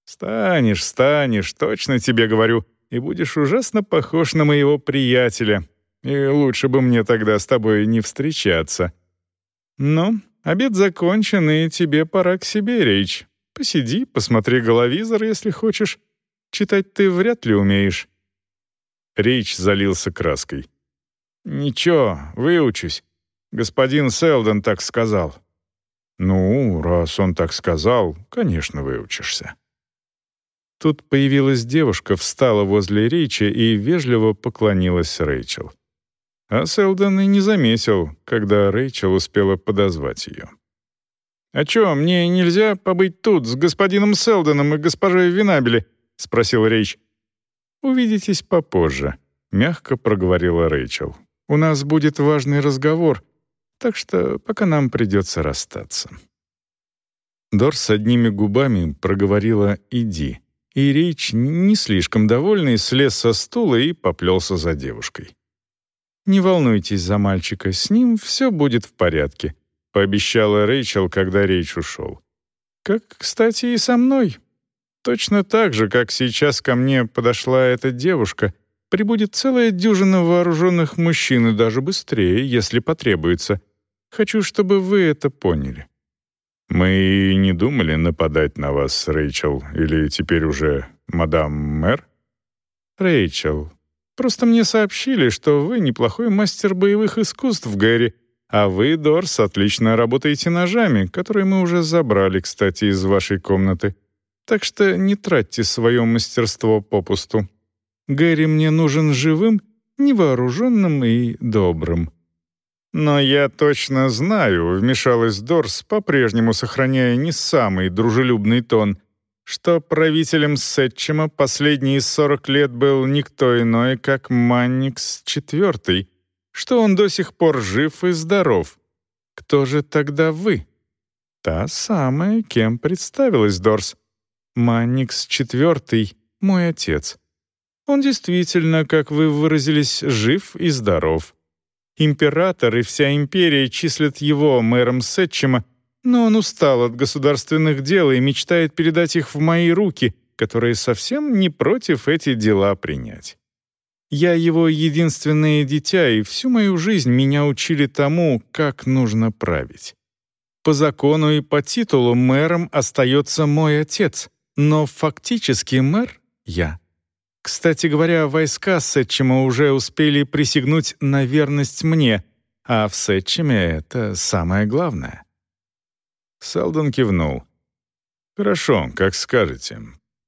S2: Станешь, станешь, точно тебе говорю, и будешь ужасно похож на моего приятеля. И лучше бы мне тогда с тобой не встречаться. Ну, обед закончен, и тебе пора к себе, Рич. Посиди, посмотри головизор, если хочешь. Читать ты вряд ли умеешь». Рич залился краской. «Ничего, выучусь. Господин Селдон так сказал». «Ну, раз он так сказал, конечно, выучишься». Тут появилась девушка, встала возле Рича и вежливо поклонилась Рэйчел. А Селдон и не заметил, когда Рэйчел успела подозвать ее. «А чё, мне нельзя побыть тут с господином Селдоном и госпожой Винабели?» — спросил Рейч. «Увидитесь попозже», — мягко проговорила Рэйчел. «У нас будет важный разговор, так что пока нам придется расстаться». Дор с одними губами проговорила «иди», и Рейч, не слишком довольный, слез со стула и поплелся за девушкой. «Не волнуйтесь за мальчика, с ним все будет в порядке», — пообещала Рэйчел, когда Рейч ушел. «Как, кстати, и со мной. Точно так же, как сейчас ко мне подошла эта девушка, прибудет целая дюжина вооруженных мужчин и даже быстрее, если потребуется. Хочу, чтобы вы это поняли». «Мы не думали нападать на вас, Рэйчел, или теперь уже мадам мэр?» «Рэйчел, просто мне сообщили, что вы неплохой мастер боевых искусств, Гэри, а вы, Дорс, отлично работаете ножами, которые мы уже забрали, кстати, из вашей комнаты. Так что не тратьте свое мастерство попусту. Гэри мне нужен живым, невооруженным и добрым.
S1: «Но я точно знаю», — вмешалась Дорс, по-прежнему сохраняя не самый дружелюбный тон, что правителем Сетчема последние сорок лет был никто иной, как Манникс IV, что он до сих пор жив и здоров. Кто же тогда вы? Та самая, кем представилась Дорс. Манникс IV — мой отец. Он действительно, как вы выразились, жив и здоров. Император и вся империя числят его мэром Сетчема, но он устал от государственных дел и мечтает передать их в мои руки, которые совсем не против эти дела принять. Я его единственное дитя, и всю мою жизнь меня учили тому, как нужно править. По закону и по титулу мэром остается мой отец, но фактически мэр — я. Кстати говоря, войска Сетчема уже успели присягнуть на верность мне, а в Сетчеме это самое главное. Селдон кивнул. «Хорошо, как скажете.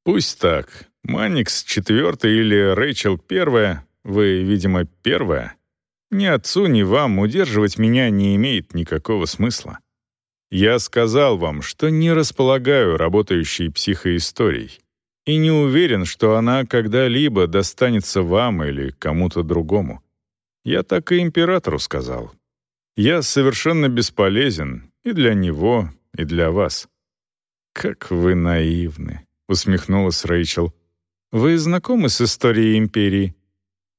S1: Пусть так. Манникс четвертый или Рэйчел первая, вы, видимо, первая. Ни отцу, ни вам удерживать меня не имеет никакого смысла. Я сказал вам, что не располагаю работающей психоисторией и не уверен, что она когда-либо достанется вам или кому-то другому. Я так и императору сказал. Я совершенно бесполезен и для него, и для вас». «Как вы наивны», — усмехнулась Рэйчел. «Вы знакомы с историей империи?»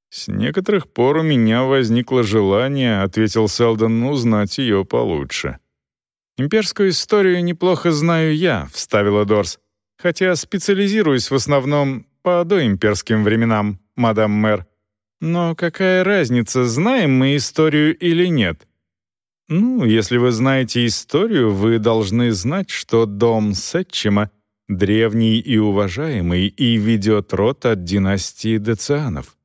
S1: «С некоторых пор у меня возникло желание», — ответил Селдон, — «узнать ее получше». «Имперскую историю неплохо знаю я», — вставила Дорс хотя специализируюсь в основном по доимперским временам, мадам мэр. Но какая разница, знаем мы историю или нет? Ну, если вы знаете историю, вы должны знать, что дом Сетчима древний и уважаемый и ведет род от династии Децианов.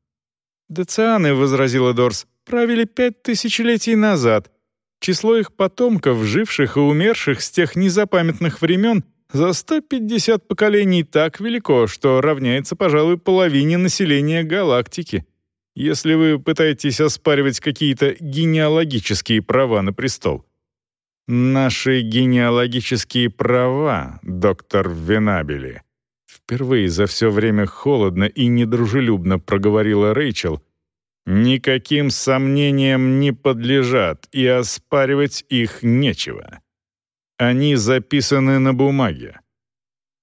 S1: «Децианы», — возразила Дорс, — «правили пять тысячелетий назад. Число их потомков, живших и умерших с тех незапамятных времен — за 150 поколений так велико, что равняется, пожалуй, половине населения галактики. Если вы пытаетесь оспаривать какие-то генеалогические права на престол. Наши генеалогические права, доктор Венабели. Впервые за все время холодно и недружелюбно проговорила Рэйчел. Никаким сомнениям не подлежат, и оспаривать их нечего. Они записаны на бумаге.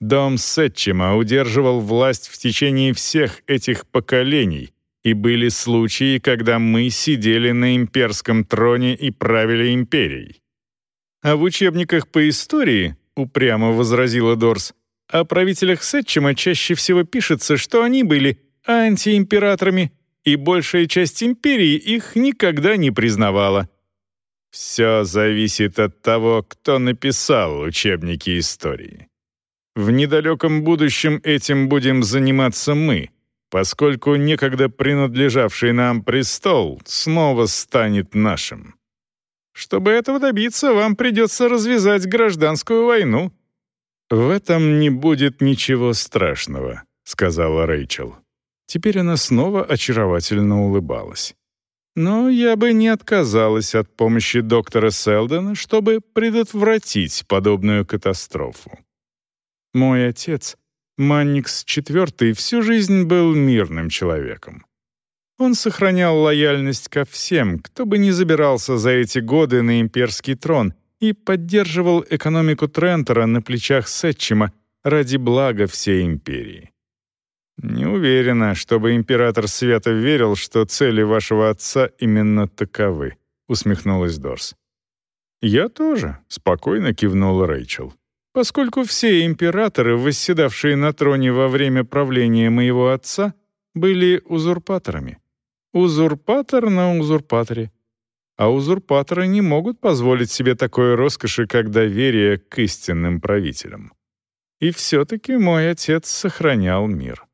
S1: Дом Сетчима удерживал власть в течение всех этих поколений, и были случаи, когда мы сидели на имперском троне и правили империей. А в учебниках по истории, упрямо возразила Дорс, о правителях Сетчима чаще всего пишется, что они были антиимператорами, и большая часть империи их никогда не признавала. Все зависит от того, кто написал учебники истории. В недалеком будущем этим будем заниматься мы, поскольку некогда принадлежавший нам престол снова станет нашим. Чтобы этого добиться, вам придется развязать гражданскую войну. «В этом не будет ничего страшного», — сказала Рэйчел. Теперь она снова очаровательно улыбалась. Но я бы не отказалась от помощи доктора Селдона, чтобы предотвратить подобную катастрофу. Мой отец, Манникс IV, всю жизнь был мирным человеком. Он сохранял лояльность ко всем, кто бы ни забирался за эти годы на имперский трон, и поддерживал экономику Трентера на плечах Сетчима ради блага всей империи. «Не уверена, чтобы император Света верил, что цели вашего отца именно таковы», — усмехнулась Дорс. «Я тоже», — спокойно кивнула Рэйчел. «Поскольку все императоры, восседавшие на троне во время правления моего отца, были узурпаторами. Узурпатор на узурпаторе. А узурпаторы не могут позволить себе такой роскоши, как доверие к истинным правителям. И все-таки мой отец сохранял мир.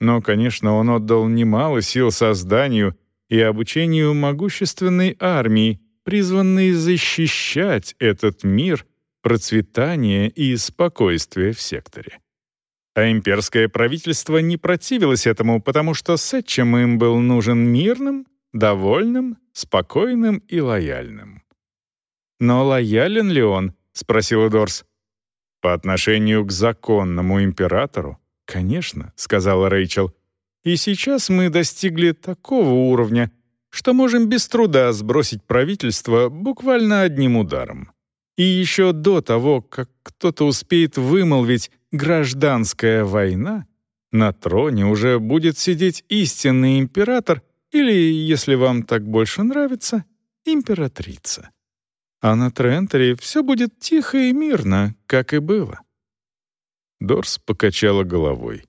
S1: Но, конечно, он отдал немало сил созданию и обучению могущественной армии, призванной защищать этот мир, процветание и спокойствие в секторе. А имперское правительство не противилось этому, потому что Сетчем им был нужен мирным, довольным, спокойным и лояльным.
S2: «Но лоялен ли он?» — спросил Дорс.
S1: «По отношению к законному императору?»
S2: «Конечно», — сказала Рэйчел. «И сейчас мы достигли такого уровня, что можем без труда сбросить правительство буквально одним ударом. И еще до того, как кто-то успеет вымолвить «гражданская война», на троне уже будет сидеть истинный император или, если вам так больше нравится, императрица. А на Трентере все будет тихо и мирно, как и было.
S1: Дорс покачала головой.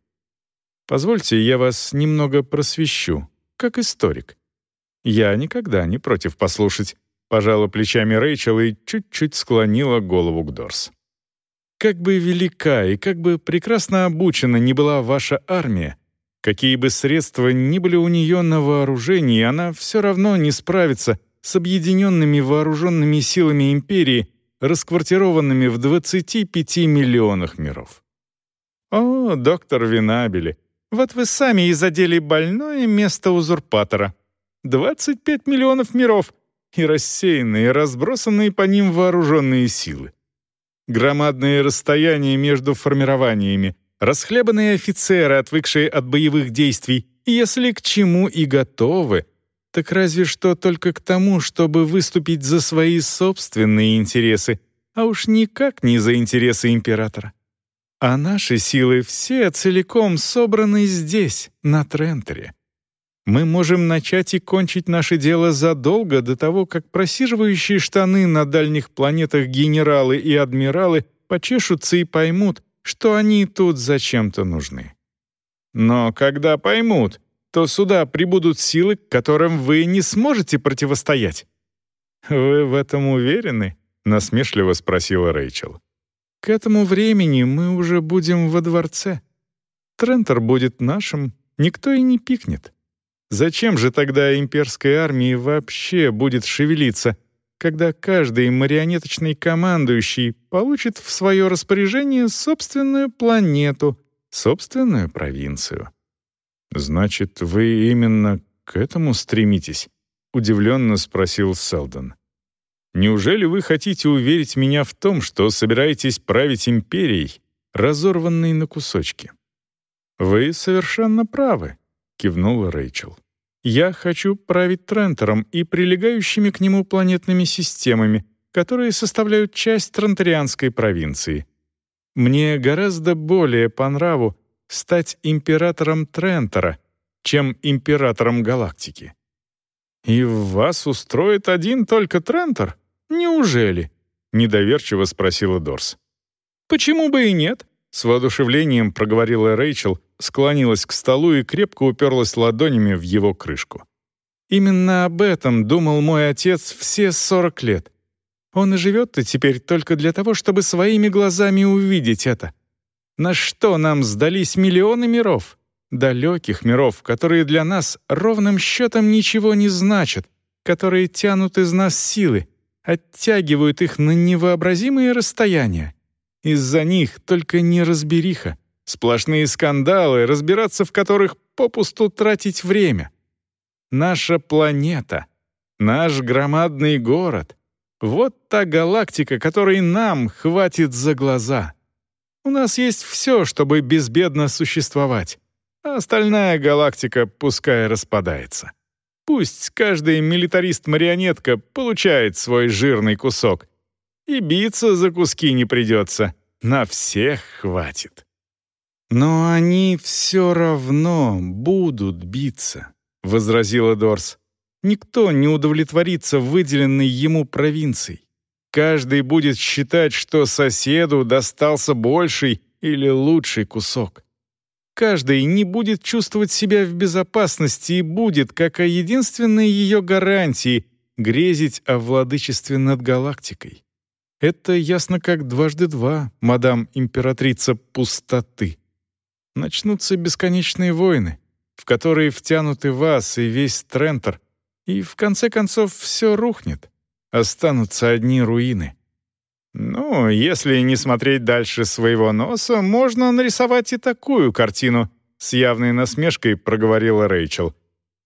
S2: «Позвольте, я вас немного просвещу, как историк. Я никогда не против послушать», — пожала плечами Рэйчел и чуть-чуть склонила голову к Дорс. «Как бы велика и как бы прекрасно обучена ни была ваша армия, какие бы средства ни были у нее на вооружении, она все равно не справится с объединенными вооруженными силами империи, расквартированными в 25 миллионах миров. «О, доктор Винабели, вот вы сами и задели больное место узурпатора. 25 миллионов миров и рассеянные, разбросанные по ним вооруженные силы. Громадные расстояния между формированиями, расхлебанные офицеры, отвыкшие от боевых действий, если к чему и готовы, так разве что только к тому, чтобы выступить за свои собственные интересы, а уж никак не за интересы императора. А наши силы все целиком собраны здесь, на Трентере. Мы можем начать и кончить наше дело задолго до того, как просиживающие штаны на дальних планетах генералы и адмиралы почешутся и поймут, что они тут зачем-то нужны. Но когда поймут, то сюда прибудут силы, которым вы не сможете противостоять. «Вы в этом уверены?» — насмешливо спросила Рэйчел. К этому времени мы уже будем во дворце. Трентер будет нашим, никто и не пикнет. Зачем же тогда имперской армии вообще будет шевелиться, когда каждый марионеточный командующий получит в свое распоряжение собственную планету, собственную провинцию?
S1: «Значит, вы именно к этому стремитесь?» — удивленно спросил Селдон. Неужели вы хотите уверить меня в том, что собираетесь править империей, разорванной на кусочки?»
S2: «Вы совершенно правы», — кивнула Рэйчел. «Я хочу править Трентером и прилегающими к нему планетными системами, которые составляют часть Трентерианской провинции. Мне гораздо более по нраву стать императором Трентера, чем императором галактики». «И вас устроит один только Трентер?» «Неужели?» — недоверчиво спросила Дорс. «Почему бы и нет?» — с воодушевлением проговорила Рэйчел, склонилась к столу и крепко уперлась ладонями в его крышку. «Именно об этом думал мой отец все сорок лет. Он и живет-то теперь только для того, чтобы своими глазами увидеть это. На что нам сдались миллионы миров? Далеких миров, которые для нас ровным счетом ничего не значат, которые тянут из нас силы, оттягивают их на невообразимые расстояния. Из-за них только неразбериха, сплошные скандалы, разбираться в которых попусту тратить время. Наша планета, наш громадный город — вот та галактика, которой нам хватит за глаза. У нас есть все, чтобы безбедно существовать, а остальная галактика пускай распадается. Пусть каждый милитарист-марионетка получает свой жирный кусок. И биться за куски не придется. На всех хватит. «Но они все равно будут биться», — возразила Дорс. «Никто не удовлетворится выделенной ему провинцией. Каждый будет считать, что соседу достался больший или лучший кусок каждый не будет чувствовать себя в безопасности и будет, как о единственной ее гарантии, грезить о владычестве над галактикой. Это ясно как дважды два, мадам императрица пустоты. Начнутся бесконечные войны, в которые втянуты вас и весь Трентер, и в конце концов все рухнет. Останутся одни руины. Ну, если не смотреть дальше своего носа, можно нарисовать и такую картину, с явной насмешкой проговорила Рэйчел.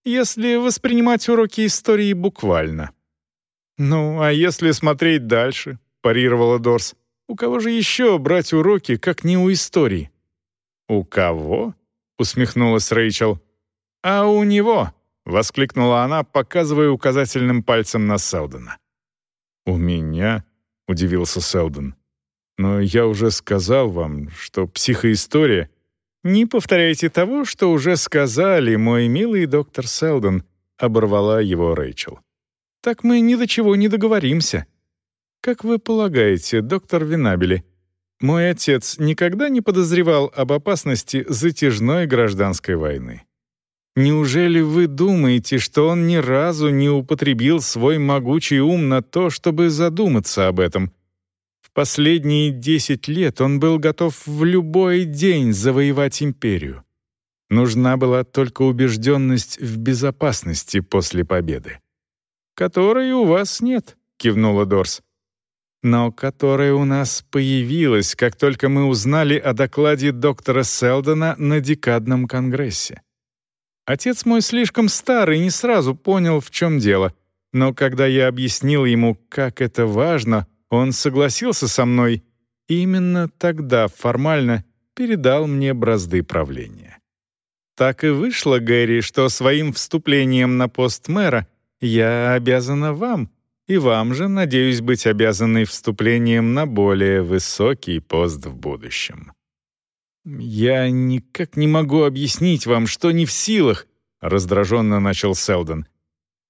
S2: если воспринимать уроки истории буквально. «Ну, а если смотреть дальше?» — парировала Дорс. «У кого же еще брать уроки, как не у истории?» «У кого?» — усмехнулась Рэйчел. «А у него!» — воскликнула она, показывая указательным пальцем на Селдона.
S1: «У меня?» — удивился Селдон. «Но я уже сказал вам, что психоистория...»
S2: «Не повторяйте того, что уже сказали, мой милый доктор Селдон», — оборвала его Рэйчел. «Так мы ни до чего не договоримся». «Как вы полагаете, доктор Винабели, мой отец никогда не подозревал об опасности затяжной гражданской войны. Неужели вы думаете, что он ни разу не употребил свой могучий ум на то, чтобы задуматься об этом? В последние десять лет он был готов в любой день завоевать империю. Нужна была только убежденность в безопасности после победы. «Которой у вас нет», — кивнула Дорс но которая у нас появилась, как только мы узнали о докладе доктора Селдона на декадном конгрессе. Отец мой слишком старый и не сразу понял, в чем дело, но когда я объяснил ему, как это важно, он согласился со мной и именно тогда формально передал мне бразды правления. Так и вышло, Гэри, что своим вступлением на пост мэра я обязана вам — и вам же, надеюсь, быть обязанной вступлением на более высокий пост в будущем. «Я никак не могу объяснить вам, что не в силах», — раздраженно начал Селдон.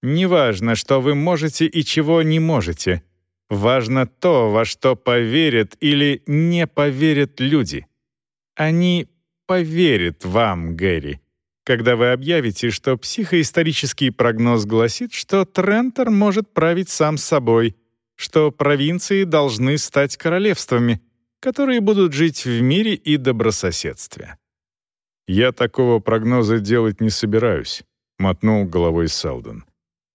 S2: «Неважно, что вы можете и чего не можете. Важно то, во что поверят или не поверят люди. Они поверят вам, Гэри, когда вы объявите, что психоисторический прогноз гласит, что Трентер может править сам собой, что провинции должны стать королевствами, которые будут жить в мире и добрососедстве.
S1: «Я такого прогноза делать не собираюсь», — мотнул головой Селдон,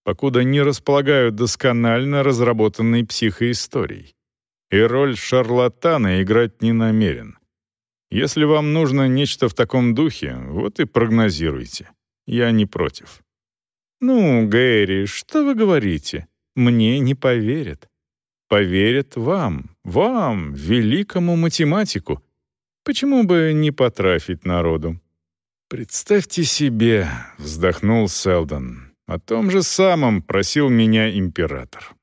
S1: «покуда не располагаю досконально разработанной психоисторией. И роль шарлатана играть не намерен. Если вам нужно нечто в таком духе, вот и прогнозируйте. Я не против».
S2: «Ну, Гэри, что вы говорите? Мне не поверят». «Поверят вам, вам, великому математику. Почему бы не потрафить народу?»
S1: «Представьте себе», — вздохнул Селдон, — «о том же самом просил меня император.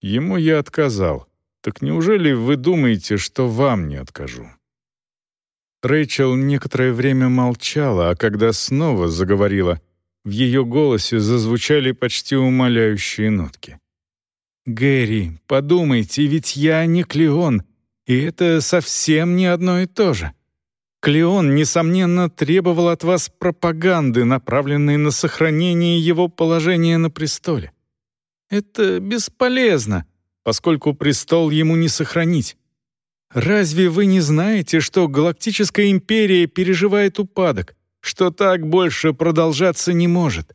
S1: Ему я отказал. Так неужели вы думаете, что вам не откажу?»
S2: Рэйчел некоторое время молчала, а когда снова заговорила, в ее голосе зазвучали почти умоляющие нотки. «Гэри, подумайте, ведь я не Клеон, и это совсем не одно и то же. Клеон, несомненно, требовал от вас пропаганды, направленной на сохранение его положения на престоле. Это бесполезно, поскольку престол ему не сохранить. Разве вы не знаете, что Галактическая империя переживает упадок, что так больше продолжаться не может?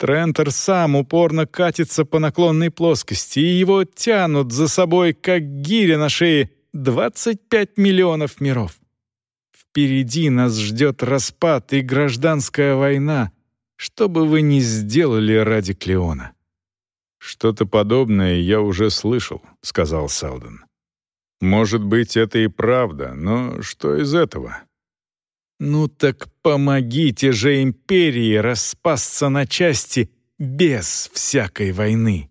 S2: Трентер сам упорно катится по наклонной плоскости, и его тянут за собой, как гиря на шее, 25 миллионов миров. Впереди нас ждет распад и гражданская война, что бы вы ни сделали ради Клеона.
S1: «Что-то подобное я уже слышал», — сказал Селдон. Может быть, это и правда, но что из этого?
S2: Ну так помогите же империи распасться на части без всякой войны.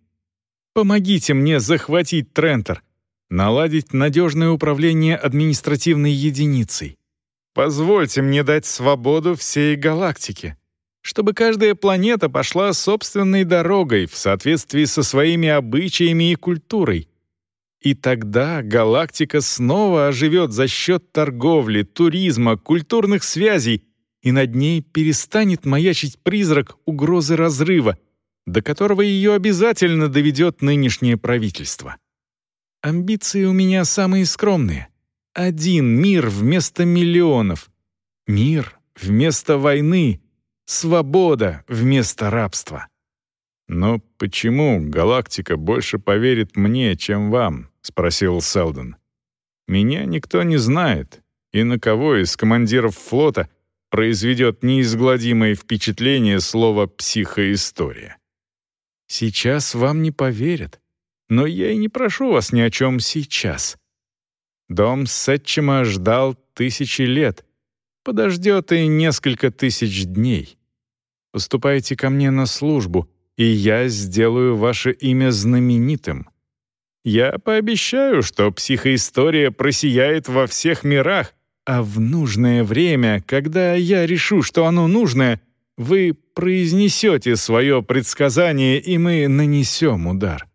S2: Помогите мне захватить Трентер, наладить надежное управление административной единицей. Позвольте мне дать свободу всей галактике, чтобы каждая планета пошла собственной дорогой в соответствии со своими обычаями и культурой, и тогда галактика снова оживет за счет торговли, туризма, культурных связей, и над ней перестанет маячить призрак угрозы разрыва, до которого ее обязательно доведет нынешнее правительство. Амбиции у меня самые скромные. Один мир вместо миллионов. Мир вместо войны. Свобода вместо рабства.
S1: Но почему галактика больше поверит мне, чем вам? спросил Селдон. Меня никто не знает, и на кого из командиров флота произведет неизгладимое впечатление слово «психоистория».
S2: Сейчас вам не поверят, но я и не прошу вас ни о чем сейчас. Дом Сетчима ждал тысячи лет, подождет и несколько тысяч дней. Поступайте ко мне на службу, и я сделаю ваше имя знаменитым. Я пообещаю, что психоистория просияет во всех мирах, а в нужное время, когда я решу, что оно нужное, вы произнесете свое предсказание, и мы нанесем удар.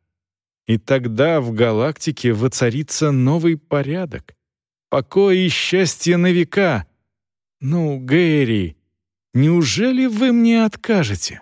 S2: И тогда в галактике воцарится новый порядок. Покой и счастье на века. Ну, Гэри, неужели вы мне откажете?»